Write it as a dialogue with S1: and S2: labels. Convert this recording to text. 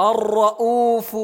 S1: الرؤوف